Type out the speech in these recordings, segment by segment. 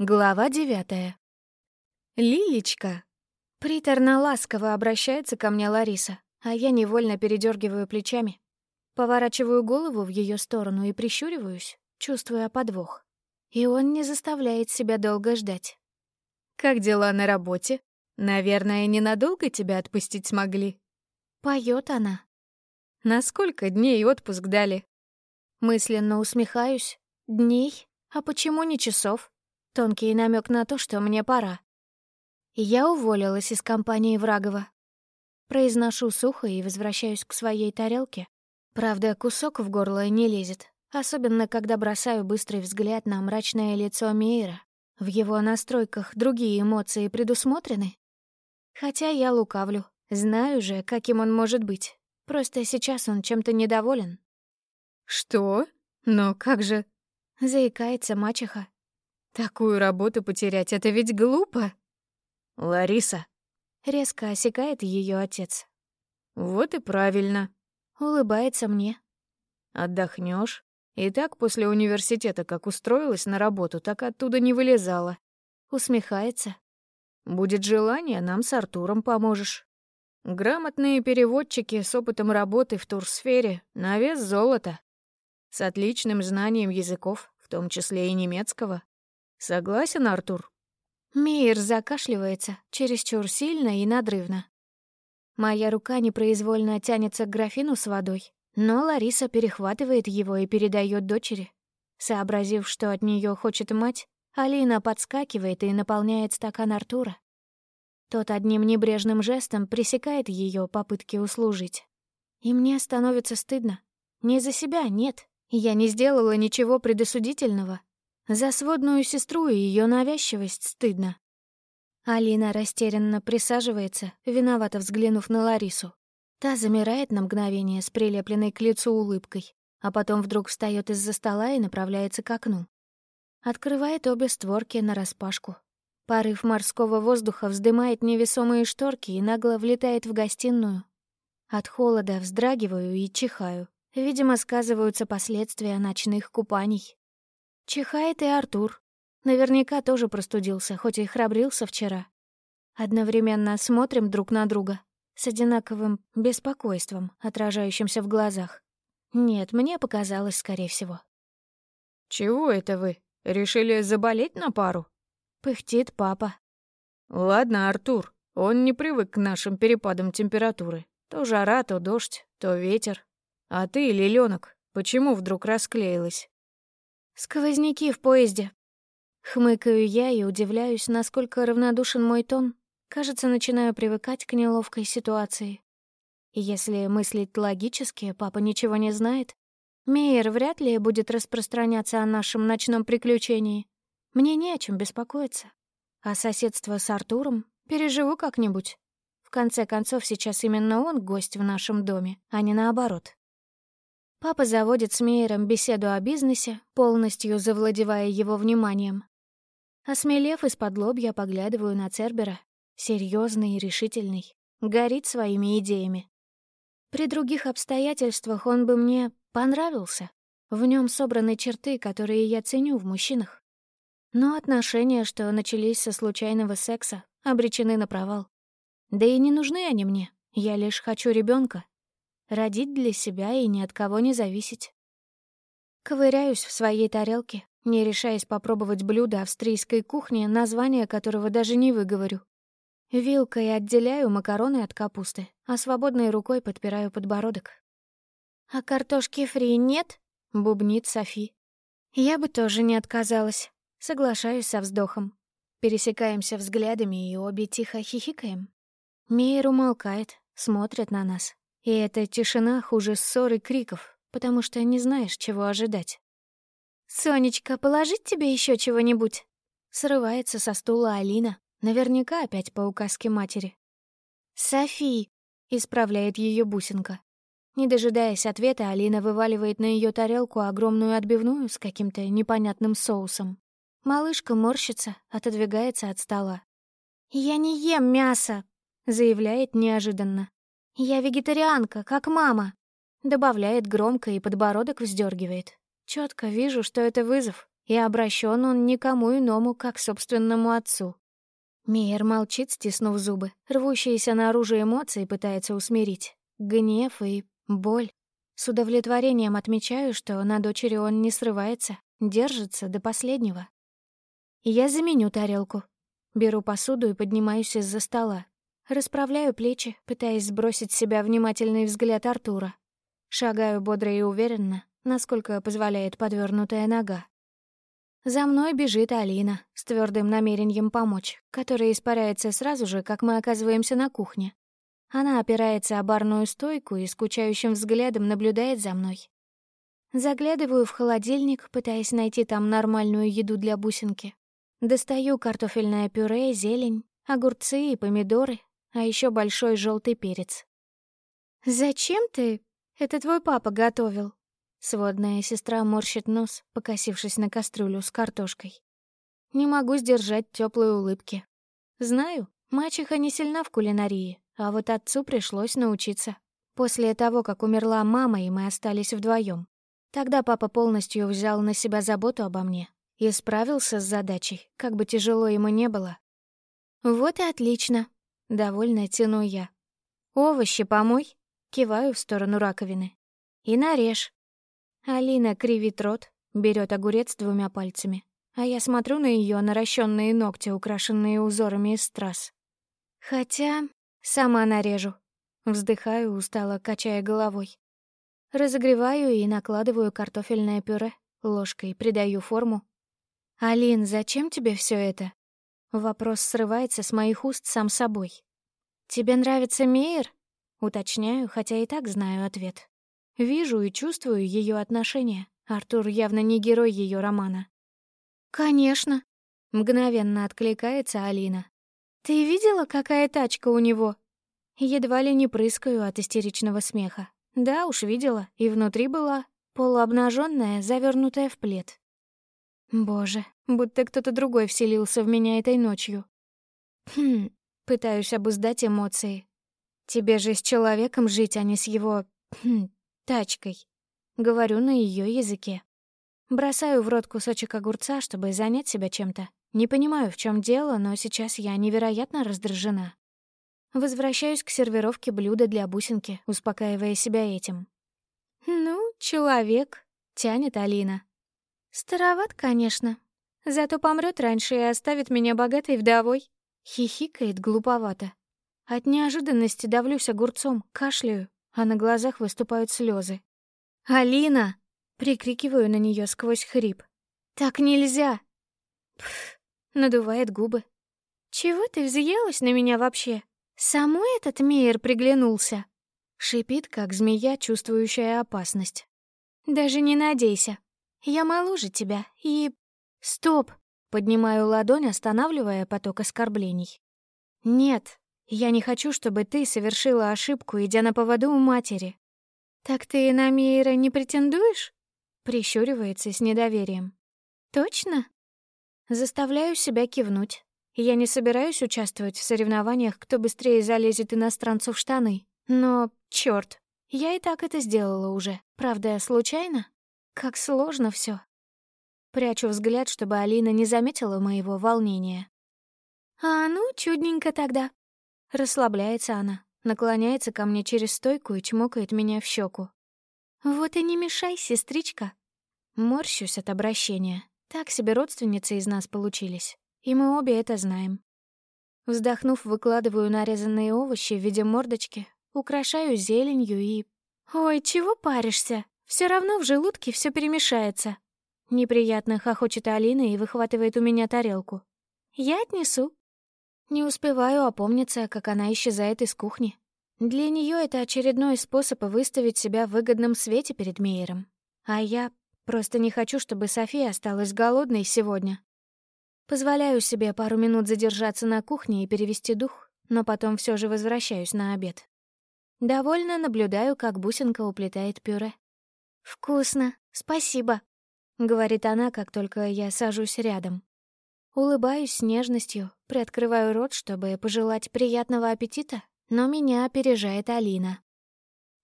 Глава девятая. «Лилечка!» Приторно-ласково обращается ко мне Лариса, а я невольно передергиваю плечами. Поворачиваю голову в ее сторону и прищуриваюсь, чувствуя подвох. И он не заставляет себя долго ждать. «Как дела на работе? Наверное, ненадолго тебя отпустить смогли?» Поет она. «На сколько дней отпуск дали?» Мысленно усмехаюсь. «Дней? А почему не часов?» Тонкий намек на то, что мне пора. Я уволилась из компании Врагова. Произношу сухо и возвращаюсь к своей тарелке. Правда, кусок в горло не лезет, особенно когда бросаю быстрый взгляд на мрачное лицо Мейера. В его настройках другие эмоции предусмотрены. Хотя я лукавлю, знаю же, каким он может быть. Просто сейчас он чем-то недоволен. «Что? Но как же...» — заикается мачеха, Такую работу потерять — это ведь глупо. Лариса. Резко осекает ее отец. Вот и правильно. Улыбается мне. Отдохнешь. И так после университета, как устроилась на работу, так оттуда не вылезала. Усмехается. Будет желание, нам с Артуром поможешь. Грамотные переводчики с опытом работы в турсфере на вес золота. С отличным знанием языков, в том числе и немецкого. Согласен, Артур?» Мейер закашливается, чересчур сильно и надрывно. Моя рука непроизвольно тянется к графину с водой, но Лариса перехватывает его и передает дочери. Сообразив, что от нее хочет мать, Алина подскакивает и наполняет стакан Артура. Тот одним небрежным жестом пресекает ее попытки услужить. И мне становится стыдно. Не за себя, нет. Я не сделала ничего предосудительного, за сводную сестру и ее навязчивость стыдно. Алина растерянно присаживается, виновато взглянув на Ларису. Та замирает на мгновение с прилепленной к лицу улыбкой, а потом вдруг встает из-за стола и направляется к окну. Открывает обе створки нараспашку. Порыв морского воздуха вздымает невесомые шторки и нагло влетает в гостиную. От холода вздрагиваю и чихаю. Видимо, сказываются последствия ночных купаний. Чихает и Артур. Наверняка тоже простудился, хоть и храбрился вчера. Одновременно смотрим друг на друга с одинаковым беспокойством, отражающимся в глазах. Нет, мне показалось, скорее всего. «Чего это вы? Решили заболеть на пару?» — пыхтит папа. «Ладно, Артур, он не привык к нашим перепадам температуры. То жара, то дождь, то ветер. А ты, Лилёнок, почему вдруг расклеилась? «Сквозняки в поезде». Хмыкаю я и удивляюсь, насколько равнодушен мой тон. Кажется, начинаю привыкать к неловкой ситуации. Если мыслить логически, папа ничего не знает. Мейер вряд ли будет распространяться о нашем ночном приключении. Мне не о чем беспокоиться. А соседство с Артуром переживу как-нибудь. В конце концов, сейчас именно он гость в нашем доме, а не наоборот. Папа заводит с Мейером беседу о бизнесе, полностью завладевая его вниманием. Осмелев из-под лобья, поглядываю на Цербера. Серьезный и решительный. Горит своими идеями. При других обстоятельствах он бы мне понравился. В нем собраны черты, которые я ценю в мужчинах. Но отношения, что начались со случайного секса, обречены на провал. Да и не нужны они мне. Я лишь хочу ребенка, родить для себя и ни от кого не зависеть. Ковыряюсь в своей тарелке, не решаясь попробовать блюдо австрийской кухни, название которого даже не выговорю. Вилкой отделяю макароны от капусты, а свободной рукой подпираю подбородок. «А картошки фри нет?» — бубнит Софи. «Я бы тоже не отказалась. Соглашаюсь со вздохом. Пересекаемся взглядами и обе тихо хихикаем. Мейер умолкает, смотрит на нас. И эта тишина хуже ссор и криков, потому что не знаешь, чего ожидать. «Сонечка, положить тебе еще чего-нибудь?» Срывается со стула Алина, наверняка опять по указке матери. «Софи!» — исправляет ее бусинка. Не дожидаясь ответа, Алина вываливает на ее тарелку огромную отбивную с каким-то непонятным соусом. Малышка морщится, отодвигается от стола. «Я не ем мясо!» — заявляет неожиданно. «Я вегетарианка, как мама», — добавляет громко и подбородок вздергивает. Четко вижу, что это вызов, и обращен он никому иному, как собственному отцу. Мейер молчит, стиснув зубы. Рвущиеся наружу эмоции пытается усмирить. Гнев и боль. С удовлетворением отмечаю, что на дочери он не срывается, держится до последнего. Я заменю тарелку. Беру посуду и поднимаюсь из-за стола. Расправляю плечи, пытаясь сбросить с себя внимательный взгляд Артура. Шагаю бодро и уверенно, насколько позволяет подвернутая нога. За мной бежит Алина с твердым намерением помочь, которая испаряется сразу же, как мы оказываемся на кухне. Она опирается о барную стойку и скучающим взглядом наблюдает за мной. Заглядываю в холодильник, пытаясь найти там нормальную еду для бусинки. Достаю картофельное пюре, зелень, огурцы и помидоры, а еще большой желтый перец. «Зачем ты? Это твой папа готовил». Сводная сестра морщит нос, покосившись на кастрюлю с картошкой. Не могу сдержать теплые улыбки. Знаю, мачеха не сильна в кулинарии, а вот отцу пришлось научиться. После того, как умерла мама, и мы остались вдвоем. Тогда папа полностью взял на себя заботу обо мне и справился с задачей, как бы тяжело ему не было. «Вот и отлично», — довольно тяну я. «Овощи помой», — киваю в сторону раковины. «И нарежь». Алина кривит рот, берет огурец двумя пальцами, а я смотрю на ее наращенные ногти, украшенные узорами из страз. Хотя Сама нарежу. Вздыхаю, устало качая головой. Разогреваю и накладываю картофельное пюре, ложкой придаю форму. «Алин, зачем тебе все это?» Вопрос срывается с моих уст сам собой. «Тебе нравится Мейер?» Уточняю, хотя и так знаю ответ. Вижу и чувствую ее отношение. Артур явно не герой ее романа. «Конечно», — мгновенно откликается Алина, «Ты видела, какая тачка у него?» Едва ли не прыскаю от истеричного смеха. Да уж, видела, и внутри была полуобнаженная, завернутая в плед. Боже, будто кто-то другой вселился в меня этой ночью. Хм, пытаюсь обуздать эмоции. Тебе же с человеком жить, а не с его... Хм, тачкой. Говорю на ее языке. Бросаю в рот кусочек огурца, чтобы занять себя чем-то. Не понимаю, в чем дело, но сейчас я невероятно раздражена. Возвращаюсь к сервировке блюда для бусинки, успокаивая себя этим. «Ну, человек», — тянет Алина. «Староват, конечно. Зато помрет раньше и оставит меня богатой вдовой». Хихикает глуповато. От неожиданности давлюсь огурцом, кашляю, а на глазах выступают слезы. «Алина!» — прикрикиваю на нее сквозь хрип. «Так нельзя!» Пф, надувает губы. «Чего ты взъелась на меня вообще? Самой этот Мейер приглянулся?» Шипит, как змея, чувствующая опасность. «Даже не надейся. Я моложе тебя и...» «Стоп!» — поднимаю ладонь, останавливая поток оскорблений. «Нет, я не хочу, чтобы ты совершила ошибку, идя на поводу у матери». «Так ты на Мейера не претендуешь?» — прищуривается с недоверием. «Точно?» Заставляю себя кивнуть. Я не собираюсь участвовать в соревнованиях, кто быстрее залезет иностранцу в штаны. Но, чёрт, я и так это сделала уже. Правда, случайно? Как сложно всё. Прячу взгляд, чтобы Алина не заметила моего волнения. «А ну, чудненько тогда». Расслабляется она, наклоняется ко мне через стойку и чмокает меня в щеку. «Вот и не мешай, сестричка». Морщусь от обращения. Так себе родственницы из нас получились, и мы обе это знаем. Вздохнув, выкладываю нарезанные овощи в виде мордочки, украшаю зеленью и... «Ой, чего паришься? Все равно в желудке все перемешается». Неприятно хохочет Алина и выхватывает у меня тарелку. «Я отнесу». Не успеваю опомниться, как она исчезает из кухни. Для нее это очередной способ выставить себя в выгодном свете перед Мейером. А я Просто не хочу, чтобы София осталась голодной сегодня. Позволяю себе пару минут задержаться на кухне и перевести дух, но потом все же возвращаюсь на обед. Довольно наблюдаю, как бусинка уплетает пюре. «Вкусно, спасибо», — говорит она, как только я сажусь рядом. Улыбаюсь с нежностью, приоткрываю рот, чтобы пожелать приятного аппетита, но меня опережает Алина.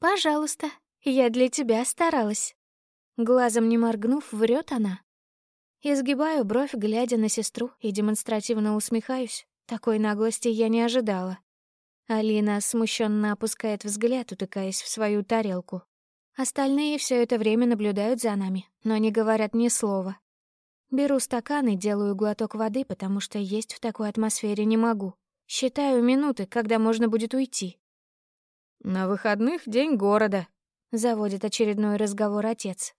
«Пожалуйста, я для тебя старалась». Глазом не моргнув, врет она. Изгибаю бровь, глядя на сестру, и демонстративно усмехаюсь. Такой наглости я не ожидала. Алина смущенно опускает взгляд, утыкаясь в свою тарелку. Остальные все это время наблюдают за нами, но не говорят ни слова. Беру стакан и делаю глоток воды, потому что есть в такой атмосфере не могу. Считаю минуты, когда можно будет уйти. «На выходных день города», — заводит очередной разговор отец.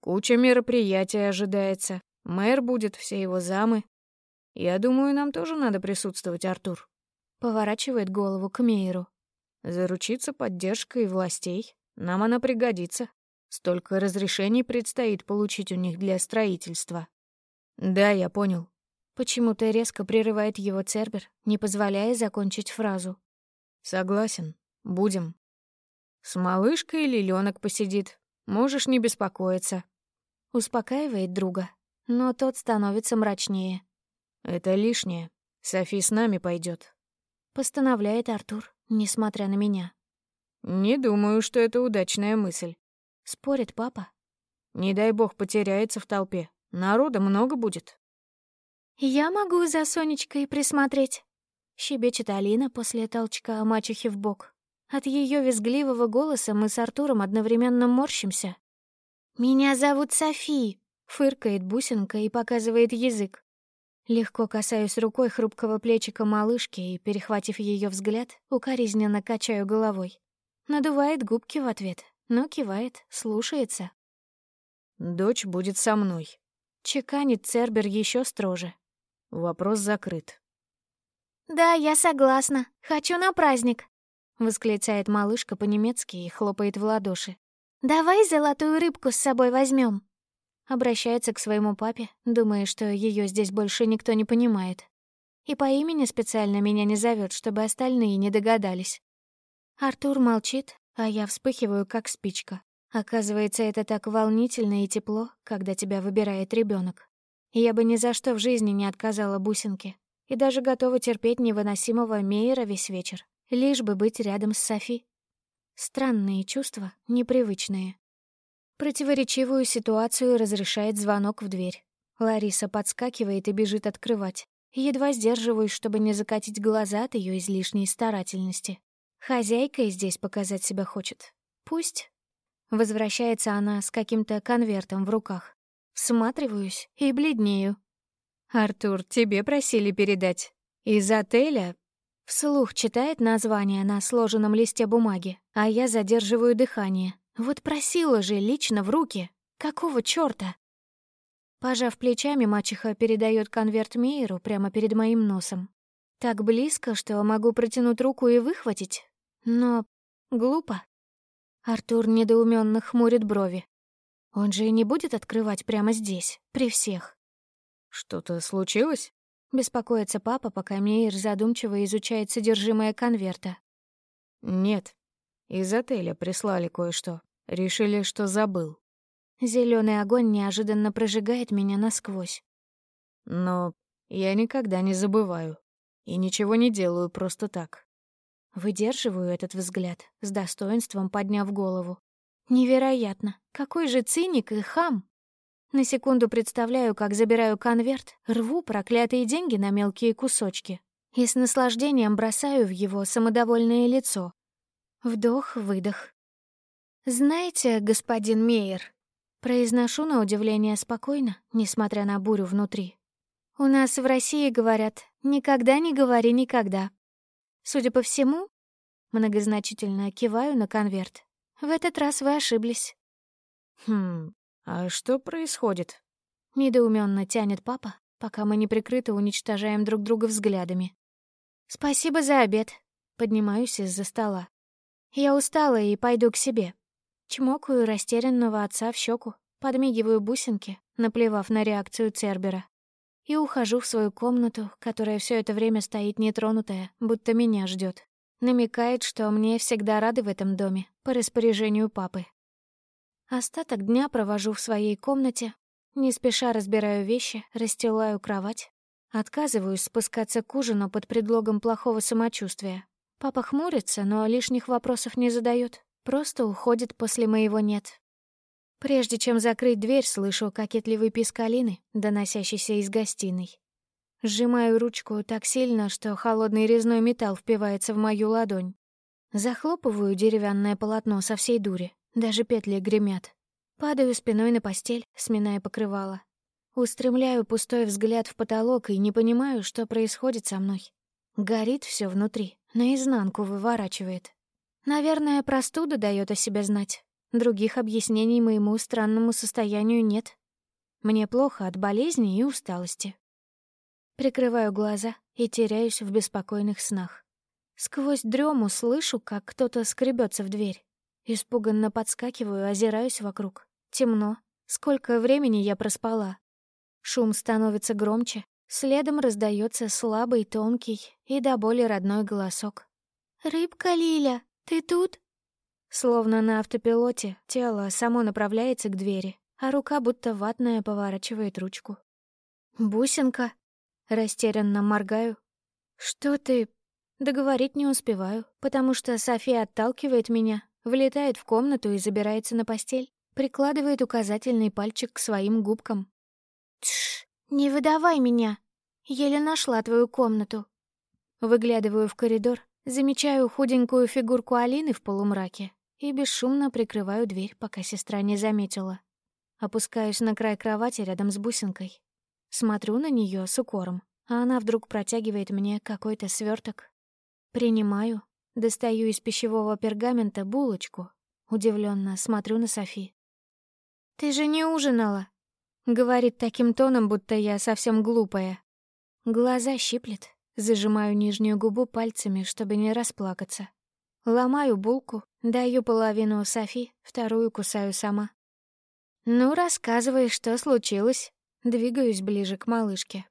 «Куча мероприятий ожидается. Мэр будет, все его замы. Я думаю, нам тоже надо присутствовать, Артур». Поворачивает голову к Мейеру. «Заручиться поддержкой властей. Нам она пригодится. Столько разрешений предстоит получить у них для строительства». «Да, я понял». Почему-то резко прерывает его Цербер, не позволяя закончить фразу. «Согласен. Будем». «С малышкой Лилёнок посидит. Можешь не беспокоиться». Успокаивает друга, но тот становится мрачнее. «Это лишнее. Софи с нами пойдет. Постановляет Артур, несмотря на меня. «Не думаю, что это удачная мысль», — спорит папа. «Не дай бог потеряется в толпе. Народа много будет». «Я могу за Сонечкой присмотреть», — щебечет Алина после толчка мачехи в бок. От ее визгливого голоса мы с Артуром одновременно морщимся. «Меня зовут Софи», — фыркает бусинка и показывает язык. Легко касаюсь рукой хрупкого плечика малышки и, перехватив ее взгляд, укоризненно качаю головой. Надувает губки в ответ, но кивает, слушается. «Дочь будет со мной», — чеканит Цербер еще строже. Вопрос закрыт. «Да, я согласна. Хочу на праздник», — восклицает малышка по-немецки и хлопает в ладоши. «Давай золотую рыбку с собой возьмем. Обращается к своему папе, думая, что ее здесь больше никто не понимает. И по имени специально меня не зовет, чтобы остальные не догадались. Артур молчит, а я вспыхиваю, как спичка. Оказывается, это так волнительно и тепло, когда тебя выбирает ребенок. Я бы ни за что в жизни не отказала бусинке. И даже готова терпеть невыносимого Мейера весь вечер, лишь бы быть рядом с Софи. Странные чувства, непривычные. Противоречивую ситуацию разрешает звонок в дверь. Лариса подскакивает и бежит открывать. Едва сдерживаюсь, чтобы не закатить глаза от ее излишней старательности. Хозяйка и здесь показать себя хочет. Пусть. Возвращается она с каким-то конвертом в руках. Всматриваюсь и бледнею. «Артур, тебе просили передать. Из отеля?» Вслух читает название на сложенном листе бумаги, а я задерживаю дыхание. Вот просила же лично в руки. Какого чёрта? Пожав плечами, мачеха передает конверт Мейеру прямо перед моим носом. Так близко, что могу протянуть руку и выхватить. Но глупо. Артур недоуменно хмурит брови. Он же и не будет открывать прямо здесь, при всех. «Что-то случилось?» — беспокоится папа, пока Мейер задумчиво изучает содержимое конверта. «Нет. Из отеля прислали кое-что. Решили, что забыл. Зеленый огонь неожиданно прожигает меня насквозь. Но я никогда не забываю. И ничего не делаю просто так. Выдерживаю этот взгляд, с достоинством подняв голову. Невероятно. Какой же циник и хам. На секунду представляю, как забираю конверт, рву проклятые деньги на мелкие кусочки и с наслаждением бросаю в его самодовольное лицо. Вдох-выдох. «Знаете, господин Мейер...» Произношу на удивление спокойно, несмотря на бурю внутри. «У нас в России говорят «никогда не говори никогда». Судя по всему, многозначительно киваю на конверт. В этот раз вы ошиблись. «Хм, а что происходит?» Недоуменно тянет папа, пока мы неприкрыто уничтожаем друг друга взглядами. «Спасибо за обед». Поднимаюсь из-за стола. «Я устала и пойду к себе. Чмокаю растерянного отца в щеку, подмигиваю бусинки, наплевав на реакцию Цербера. И ухожу в свою комнату, которая все это время стоит нетронутая, будто меня ждет. Намекает, что мне всегда рады в этом доме, по распоряжению папы. Остаток дня провожу в своей комнате, не спеша разбираю вещи, расстилаю кровать. Отказываюсь спускаться к ужину под предлогом плохого самочувствия. Папа хмурится, но лишних вопросов не задает. Просто уходит после моего «нет». Прежде чем закрыть дверь, слышу кокетливый писк Алины, доносящийся из гостиной. Сжимаю ручку так сильно, что холодный резной металл впивается в мою ладонь. Захлопываю деревянное полотно со всей дури, даже петли гремят. Падаю спиной на постель, сминая покрывало. Устремляю пустой взгляд в потолок и не понимаю, что происходит со мной. Горит все внутри, наизнанку выворачивает. Наверное, простуда дает о себе знать. Других объяснений моему странному состоянию нет. Мне плохо от болезни и усталости. Прикрываю глаза и теряюсь в беспокойных снах. Сквозь дрему слышу, как кто-то скребется в дверь. Испуганно подскакиваю, озираюсь вокруг. Темно. Сколько времени я проспала? Шум становится громче. Следом раздается слабый, тонкий и до боли родной голосок. «Рыбка Лиля, ты тут?» Словно на автопилоте, тело само направляется к двери, а рука будто ватная поворачивает ручку. «Бусинка?» Растерянно моргаю. «Что ты?» Договорить не успеваю, потому что София отталкивает меня, влетает в комнату и забирается на постель, прикладывает указательный пальчик к своим губкам. «Тш, не выдавай меня! Еле нашла твою комнату!» Выглядываю в коридор, замечаю худенькую фигурку Алины в полумраке и бесшумно прикрываю дверь, пока сестра не заметила. Опускаюсь на край кровати рядом с бусинкой. Смотрю на нее с укором, а она вдруг протягивает мне какой-то сверток. Принимаю, достаю из пищевого пергамента булочку. Удивленно смотрю на Софи. «Ты же не ужинала?» Говорит таким тоном, будто я совсем глупая. Глаза щиплет, зажимаю нижнюю губу пальцами, чтобы не расплакаться. Ломаю булку, даю половину Софи, вторую кусаю сама. «Ну, рассказывай, что случилось?» Двигаюсь ближе к малышке.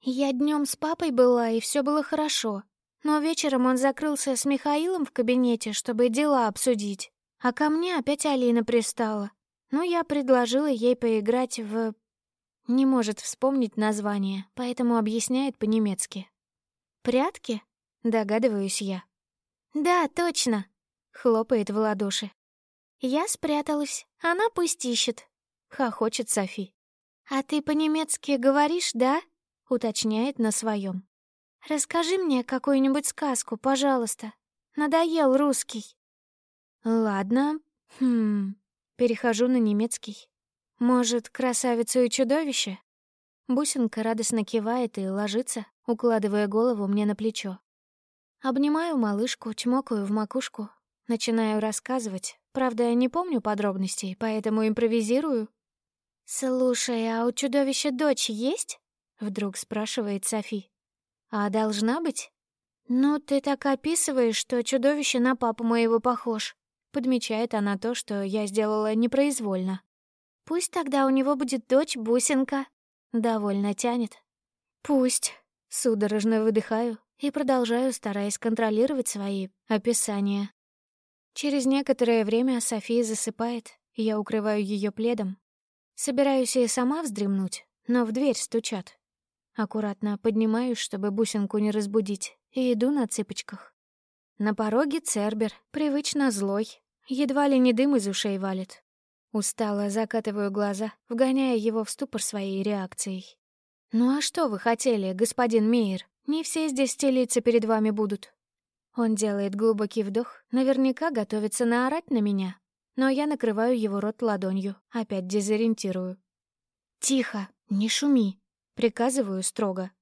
Я днем с папой была, и все было хорошо. Но вечером он закрылся с Михаилом в кабинете, чтобы дела обсудить. А ко мне опять Алина пристала. Но я предложила ей поиграть в... Не может вспомнить название, поэтому объясняет по-немецки. «Прятки?» — догадываюсь я. «Да, точно!» — хлопает в ладоши. «Я спряталась, она пусть ищет», — хохочет Софи. «А ты по-немецки говоришь, да?» — уточняет на своем. «Расскажи мне какую-нибудь сказку, пожалуйста. Надоел русский». «Ладно. Хм...» Перехожу на немецкий. «Может, красавицу и чудовище?» Бусинка радостно кивает и ложится, укладывая голову мне на плечо. Обнимаю малышку, чмокаю в макушку, начинаю рассказывать. Правда, я не помню подробностей, поэтому импровизирую. «Слушай, а у чудовища дочь есть?» — вдруг спрашивает Софи. «А должна быть?» «Ну, ты так описываешь, что чудовище на папу моего похож», — подмечает она то, что я сделала непроизвольно. «Пусть тогда у него будет дочь Бусинка», — довольно тянет. «Пусть», — судорожно выдыхаю и продолжаю, стараясь контролировать свои описания. Через некоторое время София засыпает, я укрываю ее пледом. Собираюсь и сама вздремнуть, но в дверь стучат. Аккуратно поднимаюсь, чтобы бусинку не разбудить, и иду на цыпочках. На пороге Цербер, привычно злой, едва ли не дым из ушей валит. Устало закатываю глаза, вгоняя его в ступор своей реакцией. «Ну а что вы хотели, господин Мейер? Не все здесь стелиться перед вами будут». Он делает глубокий вдох, наверняка готовится наорать на меня, но я накрываю его рот ладонью, опять дезориентирую. «Тихо, не шуми», — приказываю строго.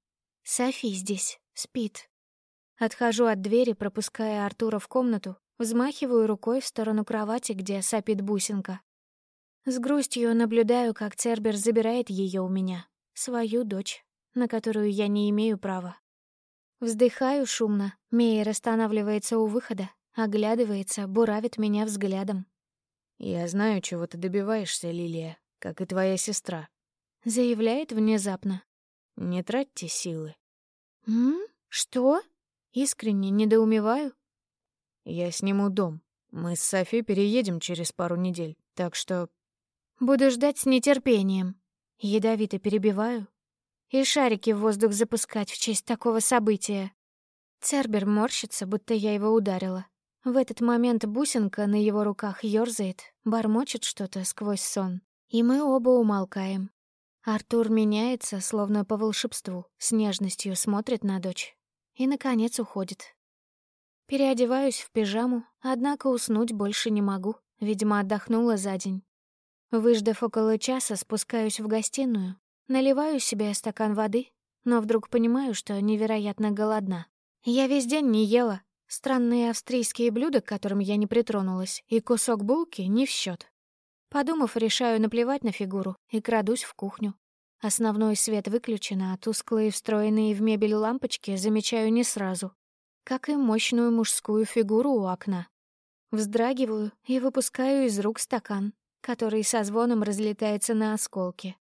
«Софи здесь, спит». Отхожу от двери, пропуская Артура в комнату, взмахиваю рукой в сторону кровати, где сопит бусинка. С грустью наблюдаю, как Цербер забирает ее у меня, свою дочь, на которую я не имею права. Вздыхаю шумно, Мейер останавливается у выхода, оглядывается, буравит меня взглядом. «Я знаю, чего ты добиваешься, Лилия, как и твоя сестра», — заявляет внезапно. «Не тратьте силы». «М? Что?» Искренне недоумеваю. Я сниму дом. Мы с Софи переедем через пару недель, так что... Буду ждать с нетерпением. Ядовито перебиваю. И шарики в воздух запускать в честь такого события. Цербер морщится, будто я его ударила. В этот момент бусинка на его руках ёрзает, бормочет что-то сквозь сон, и мы оба умолкаем. Артур меняется, словно по волшебству, с нежностью смотрит на дочь и, наконец, уходит. Переодеваюсь в пижаму, однако уснуть больше не могу, видимо, отдохнула за день. Выждав около часа, спускаюсь в гостиную, наливаю себе стакан воды, но вдруг понимаю, что невероятно голодна. Я весь день не ела, Странные австрийские блюда, к которым я не притронулась, и кусок булки не в счет. Подумав, решаю наплевать на фигуру и крадусь в кухню. Основной свет выключен, а тусклые встроенные в мебель лампочки замечаю не сразу, как и мощную мужскую фигуру у окна. Вздрагиваю и выпускаю из рук стакан, который со звоном разлетается на осколки.